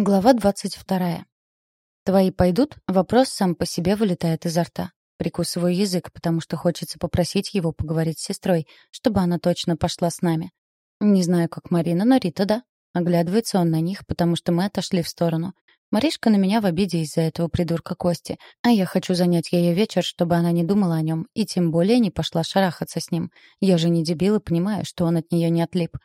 Глава двадцать вторая. «Твои пойдут?» Вопрос сам по себе вылетает изо рта. Прикусываю язык, потому что хочется попросить его поговорить с сестрой, чтобы она точно пошла с нами. Не знаю, как Марина, но Рита да. Оглядывается он на них, потому что мы отошли в сторону. Маришка на меня в обиде из-за этого придурка Кости, а я хочу занять ее вечер, чтобы она не думала о нем, и тем более не пошла шарахаться с ним. Я же не дебил и понимаю, что он от нее не отлип.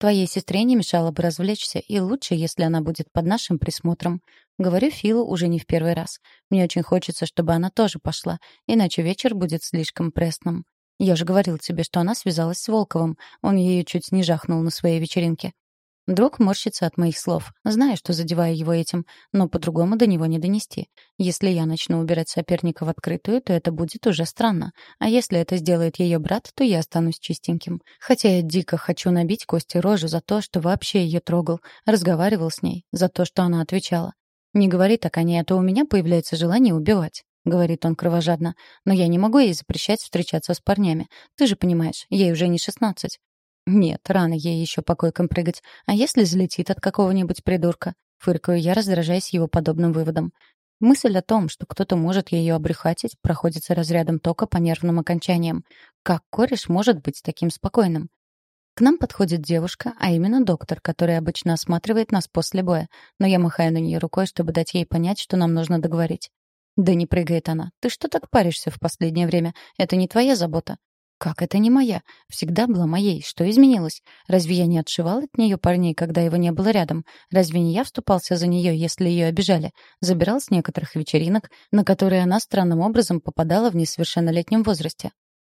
Твоей сестре не мешало бы развлечься, и лучше, если она будет под нашим присмотром. Говорю Филу уже не в первый раз. Мне очень хочется, чтобы она тоже пошла, иначе вечер будет слишком пресным. Я же говорил тебе, что она связалась с Волковым. Он ее чуть не жахнул на своей вечеринке. Друг морщится от моих слов. Знаю, что задеваю его этим, но по-другому до него не донести. Если я начну убирать соперника в открытую, то это будет уже странно. А если это сделает ее брат, то я останусь чистеньким. Хотя я дико хочу набить Косте рожу за то, что вообще ее трогал, разговаривал с ней, за то, что она отвечала. «Не говори так о ней, а то у меня появляется желание убивать». — говорит он кровожадно. «Но я не могу ей запрещать встречаться с парнями. Ты же понимаешь, ей уже не шестнадцать. Нет, рано ей еще по койкам прыгать. А если залетит от какого-нибудь придурка? Фыркаю я, раздражаясь его подобным выводом. Мысль о том, что кто-то может ее обрюхатить, проходится разрядом тока по нервным окончаниям. Как кореш может быть таким спокойным? К нам подходит девушка, а именно доктор, который обычно осматривает нас после боя, но я махаю на нее рукой, чтобы дать ей понять, что нам нужно договорить. «Да не прыгает она. Ты что так паришься в последнее время? Это не твоя забота. Как это не моя? Всегда была моей. Что изменилось? Разве я не отшивал от нее парней, когда его не было рядом? Разве не я вступался за нее, если ее обижали? Забирал с некоторых вечеринок, на которые она странным образом попадала в несовершеннолетнем возрасте.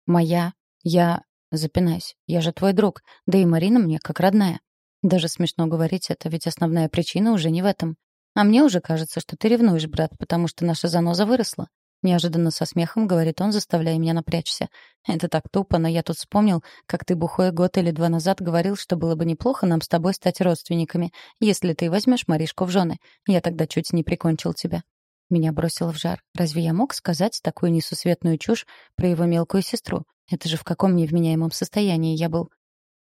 Моя. Я... Запинаюсь. Я же твой друг. Да и Марина мне как родная. Даже смешно говорить это, ведь основная причина уже не в этом. А мне уже кажется, что ты ревнуешь, брат, потому что наша заноза выросла. Неожиданно со смехом говорит он, заставляя меня напрячься. Это так тупо, но я тут вспомнил, как ты бухой год или два назад говорил, что было бы неплохо нам с тобой стать родственниками, если ты возьмешь Маришку в жены. Я тогда чуть не прикончил тебя. Меня бросило в жар. Разве я мог сказать такую несусветную чушь про его мелкую сестру? Это же в каком невменяемом состоянии я был.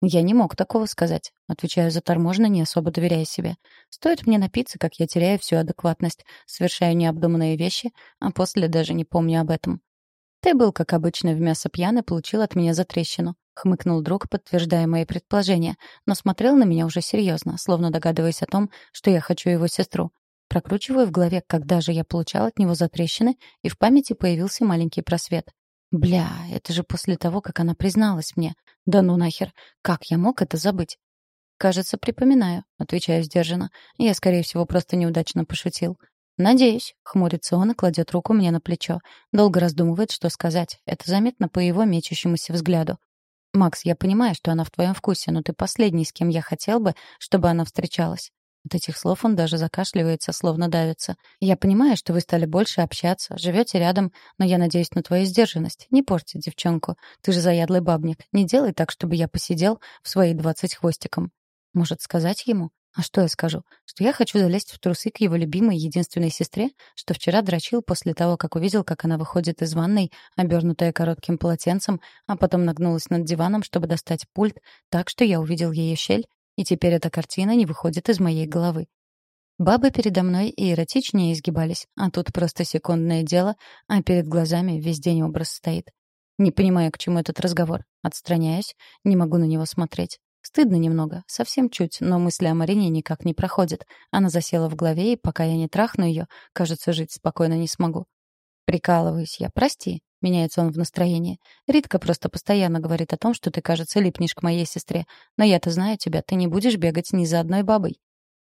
«Я не мог такого сказать», — отвечаю заторможенно, не особо доверяя себе. «Стоит мне напиться, как я теряю всю адекватность, совершаю необдуманные вещи, а после даже не помню об этом». «Ты был, как обычно, в мясо пьян и получил от меня затрещину», — хмыкнул друг, подтверждая мои предположения, но смотрел на меня уже серьезно, словно догадываясь о том, что я хочу его сестру. Прокручиваю в голове, когда же я получал от него затрещины, и в памяти появился маленький просвет. Бля, это же после того, как она призналась мне. Да ну нахер, как я мог это забыть? Кажется, припоминаю, отвечаю сдержанно. Я, скорее всего, просто неудачно пошутил. «Надеюсь», — хмурится он и кладет руку мне на плечо. Долго раздумывает, что сказать. Это заметно по его мечущемуся взгляду. «Макс, я понимаю, что она в твоем вкусе, но ты последний, с кем я хотел бы, чтобы она встречалась. От этих слов он даже закашливается, словно давится. «Я понимаю, что вы стали больше общаться, живете рядом, но я надеюсь на твою сдержанность. Не порти девчонку. Ты же заядлый бабник. Не делай так, чтобы я посидел в свои двадцать хвостиком». Может, сказать ему? А что я скажу? Что я хочу залезть в трусы к его любимой единственной сестре, что вчера дрочил после того, как увидел, как она выходит из ванной, обернутая коротким полотенцем, а потом нагнулась над диваном, чтобы достать пульт, так что я увидел ее щель, и теперь эта картина не выходит из моей головы. Бабы передо мной и эротичнее изгибались, а тут просто секундное дело, а перед глазами весь день образ стоит. Не понимаю, к чему этот разговор. Отстраняюсь, не могу на него смотреть. Стыдно немного, совсем чуть, но мысли о Марине никак не проходят. Она засела в голове, и пока я не трахну ее, кажется, жить спокойно не смогу. Прикалываюсь я, прости. Меняется он в настроении. Ритка просто постоянно говорит о том, что ты, кажется, липнешь к моей сестре. Но я-то знаю тебя, ты не будешь бегать ни за одной бабой.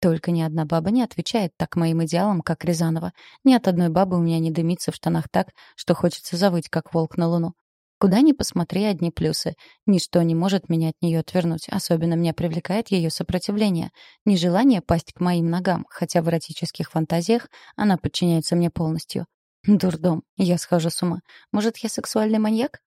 Только ни одна баба не отвечает так моим идеалам, как Рязанова. Ни от одной бабы у меня не дымится в штанах так, что хочется завыть, как волк на луну. Куда ни посмотри, одни плюсы. Ничто не может меня от нее отвернуть. Особенно меня привлекает ее сопротивление. Нежелание пасть к моим ногам, хотя в эротических фантазиях она подчиняется мне полностью. Дурдом. Я схожу с ума. Может, я сексуальный маньяк?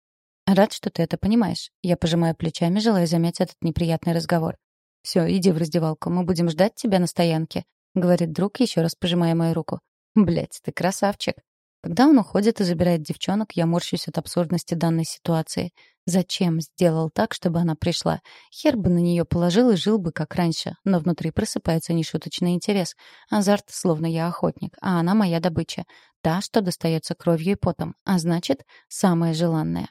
Рад, что ты это понимаешь. Я пожимаю плечами, желая замять этот неприятный разговор. Все, иди в раздевалку, мы будем ждать тебя на стоянке, говорит друг, еще раз пожимая мою руку. Блять, ты красавчик. Когда он уходит и забирает девчонок, я морщусь от абсурдности данной ситуации. Зачем сделал так, чтобы она пришла? Хер бы на нее положил и жил бы, как раньше. Но внутри просыпается нешуточный интерес. Азарт, словно я охотник, а она моя добыча. Та, что достается кровью и потом. А значит, самая желанная.